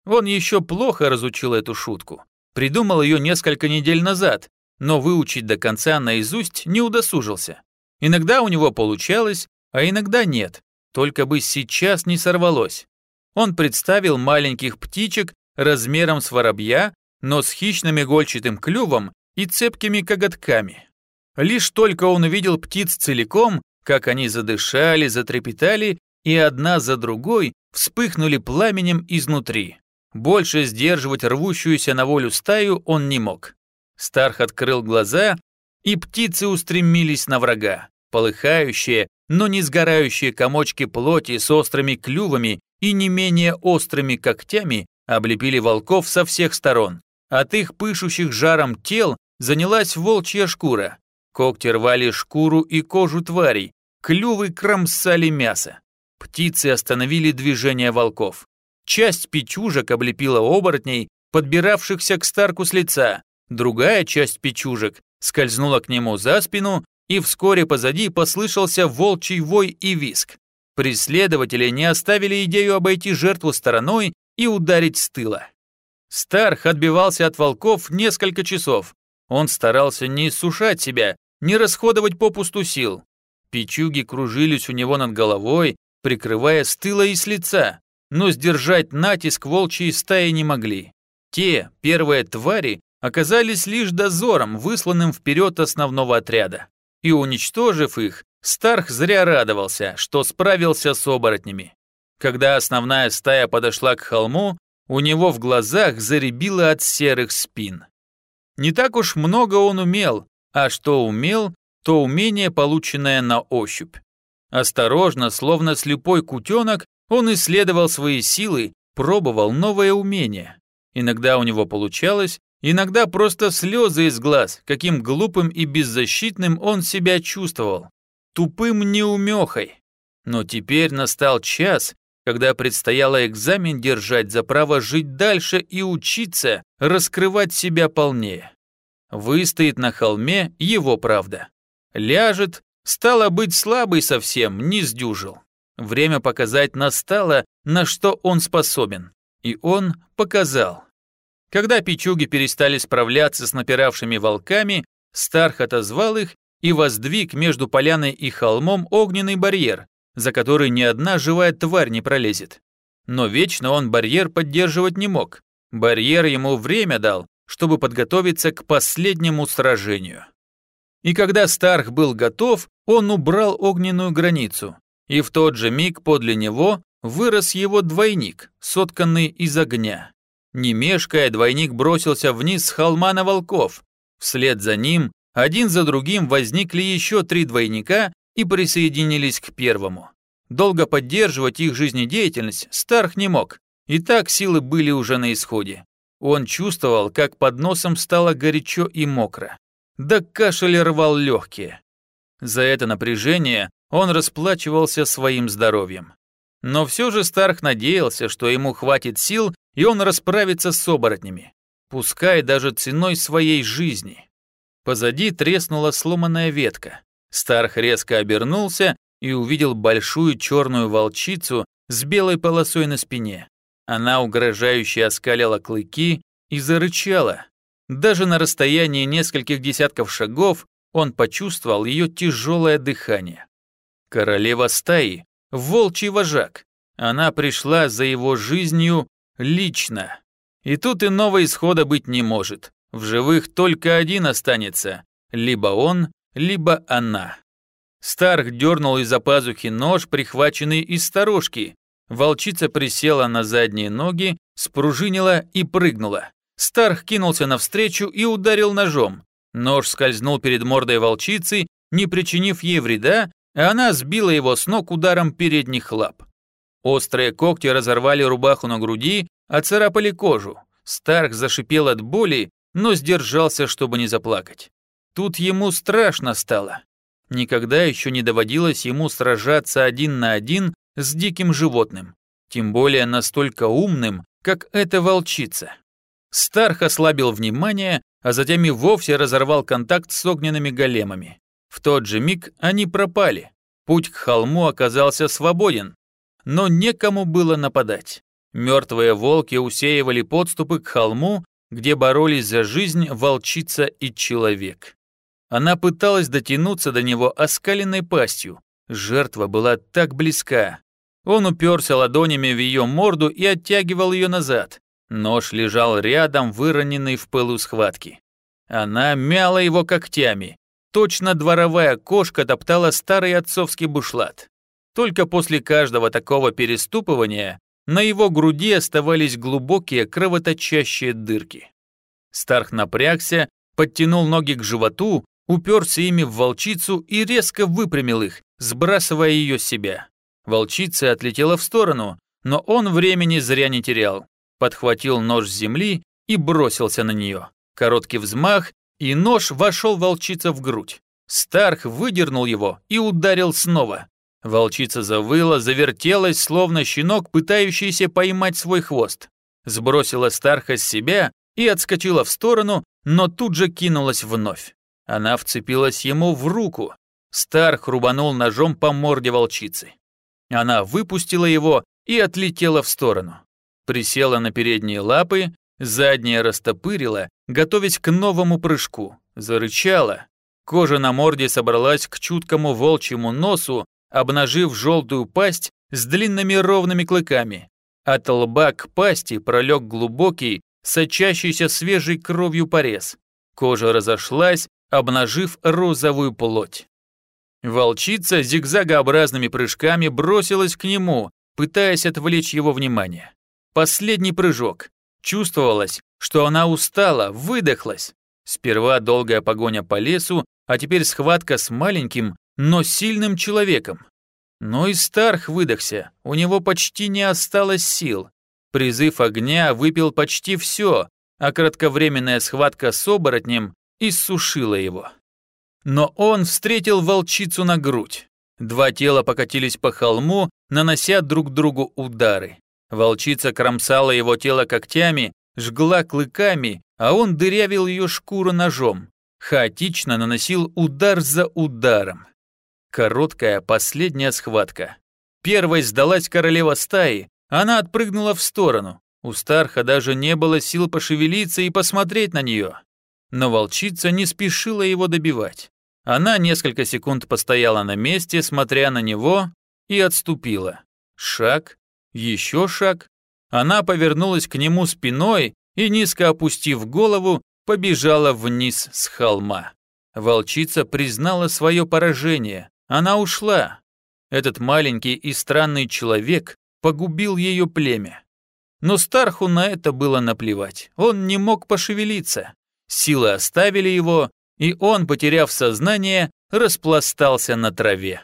Speaker 1: Он еще плохо разучил эту шутку. Придумал ее несколько недель назад, но выучить до конца наизусть не удосужился. Иногда у него получалось, а иногда нет, только бы сейчас не сорвалось. Он представил маленьких птичек размером с воробья, но с хищным игольчатым клювом и цепкими коготками. Лишь только он увидел птиц целиком, как они задышали, затрепетали и одна за другой вспыхнули пламенем изнутри. Больше сдерживать рвущуюся на волю стаю он не мог. Старх открыл глаза, и птицы устремились на врага. Полыхающие, но не сгорающие комочки плоти с острыми клювами и не менее острыми когтями облепили волков со всех сторон. От их пышущих жаром тел занялась волчья шкура. Когти рвали шкуру и кожу тварей, клювы кромсали мясо. Птицы остановили движение волков. Часть печужек облепила оборотней, подбиравшихся к Старку с лица. Другая часть печужек скользнула к нему за спину, и вскоре позади послышался волчий вой и виск. Преследователи не оставили идею обойти жертву стороной и ударить с тыла. Старх отбивался от волков несколько часов. Он старался не иссушать себя, не расходовать попусту сил. Печуги кружились у него над головой, прикрывая с тыла и с лица, но сдержать натиск волчьей стаи не могли. Те, первые твари, оказались лишь дозором, высланным вперед основного отряда. И уничтожив их, Старх зря радовался, что справился с оборотнями. Когда основная стая подошла к холму, у него в глазах заребило от серых спин. Не так уж много он умел, а что умел, то умение, полученное на ощупь. Осторожно, словно слепой кутенок, он исследовал свои силы, пробовал новое умение. Иногда у него получалось, иногда просто слезы из глаз, каким глупым и беззащитным он себя чувствовал тупым неумехой. Но теперь настал час, когда предстояло экзамен держать за право жить дальше и учиться раскрывать себя полнее. Выстоит на холме его правда. Ляжет, стало быть слабый совсем, не сдюжил. Время показать настало, на что он способен. И он показал. Когда печуги перестали справляться с напиравшими волками, Старх отозвал их и воздвиг между поляной и холмом огненный барьер, за который ни одна живая тварь не пролезет. Но вечно он барьер поддерживать не мог. Барьер ему время дал, чтобы подготовиться к последнему сражению. И когда Старх был готов, он убрал огненную границу, и в тот же миг подле него вырос его двойник, сотканный из огня. Не мешкая, двойник бросился вниз с холма на волков. Вслед за ним один за другим возникли еще три двойника и присоединились к первому. Долго поддерживать их жизнедеятельность Старх не мог, и так силы были уже на исходе. Он чувствовал, как под носом стало горячо и мокро. Да кашель рвал легкие. За это напряжение он расплачивался своим здоровьем. Но все же Старх надеялся, что ему хватит сил, и он расправится с оборотнями. Пускай даже ценой своей жизни. Позади треснула сломанная ветка. Старх резко обернулся и увидел большую черную волчицу с белой полосой на спине. Она угрожающе оскалила клыки и зарычала. Даже на расстоянии нескольких десятков шагов он почувствовал ее тяжелое дыхание. Королева стаи, волчий вожак. Она пришла за его жизнью лично. И тут иного исхода быть не может. В живых только один останется, либо он, либо она. Старк дернул из-за пазухи нож, прихваченный из сторожки. Волчица присела на задние ноги, спружинила и прыгнула. Старх кинулся навстречу и ударил ножом. Нож скользнул перед мордой волчицы, не причинив ей вреда, а она сбила его с ног ударом передних лап. Острые когти разорвали рубаху на груди, оцарапали кожу. Старк зашипел от боли, но сдержался, чтобы не заплакать. Тут ему страшно стало. Никогда еще не доводилось ему сражаться один на один с диким животным, тем более настолько умным, как эта волчица. Старх ослабил внимание, а затем и вовсе разорвал контакт с огненными големами. В тот же миг они пропали. Путь к холму оказался свободен, но некому было нападать. Мертвые волки усеивали подступы к холму, где боролись за жизнь волчица и человек. Она пыталась дотянуться до него оскаленной пастью. Жертва была так близка. Он уперся ладонями в ее морду и оттягивал ее назад. Нож лежал рядом, выроненный в пылу схватки. Она мяла его когтями. Точно дворовая кошка топтала старый отцовский бушлат. Только после каждого такого переступывания на его груди оставались глубокие кровоточащие дырки. Старх напрягся, подтянул ноги к животу, уперся ими в волчицу и резко выпрямил их, сбрасывая ее с себя. Волчица отлетела в сторону, но он времени зря не терял. Подхватил нож с земли и бросился на нее. Короткий взмах, и нож вошел волчица в грудь. Старх выдернул его и ударил снова. Волчица завыла, завертелась, словно щенок, пытающийся поймать свой хвост. Сбросила Старха с себя и отскочила в сторону, но тут же кинулась вновь. Она вцепилась ему в руку. Старх рубанул ножом по морде волчицы. Она выпустила его и отлетела в сторону. Присела на передние лапы, задние растопырила, готовясь к новому прыжку. Зарычала. Кожа на морде собралась к чуткому волчьему носу, обнажив желтую пасть с длинными ровными клыками. От лба к пасти пролег глубокий, сочащийся свежей кровью порез. Кожа разошлась, обнажив розовую плоть. Волчица зигзагообразными прыжками бросилась к нему, пытаясь отвлечь его внимание. Последний прыжок. Чувствовалось, что она устала, выдохлась. Сперва долгая погоня по лесу, а теперь схватка с маленьким, но сильным человеком. Но и Старх выдохся, у него почти не осталось сил. Призыв огня выпил почти все, а кратковременная схватка с оборотнем иссушила его. Но он встретил волчицу на грудь. Два тела покатились по холму, нанося друг другу удары. Волчица кромсала его тело когтями, жгла клыками, а он дырявил ее шкуру ножом. Хаотично наносил удар за ударом. Короткая последняя схватка. Первой сдалась королева стаи, она отпрыгнула в сторону. У Старха даже не было сил пошевелиться и посмотреть на нее. Но волчица не спешила его добивать. Она несколько секунд постояла на месте, смотря на него, и отступила. Шаг, еще шаг. Она повернулась к нему спиной и, низко опустив голову, побежала вниз с холма. Волчица признала свое поражение. Она ушла. Этот маленький и странный человек погубил ее племя. Но Старху на это было наплевать. Он не мог пошевелиться. Силы оставили его, и он, потеряв сознание, распластался на траве.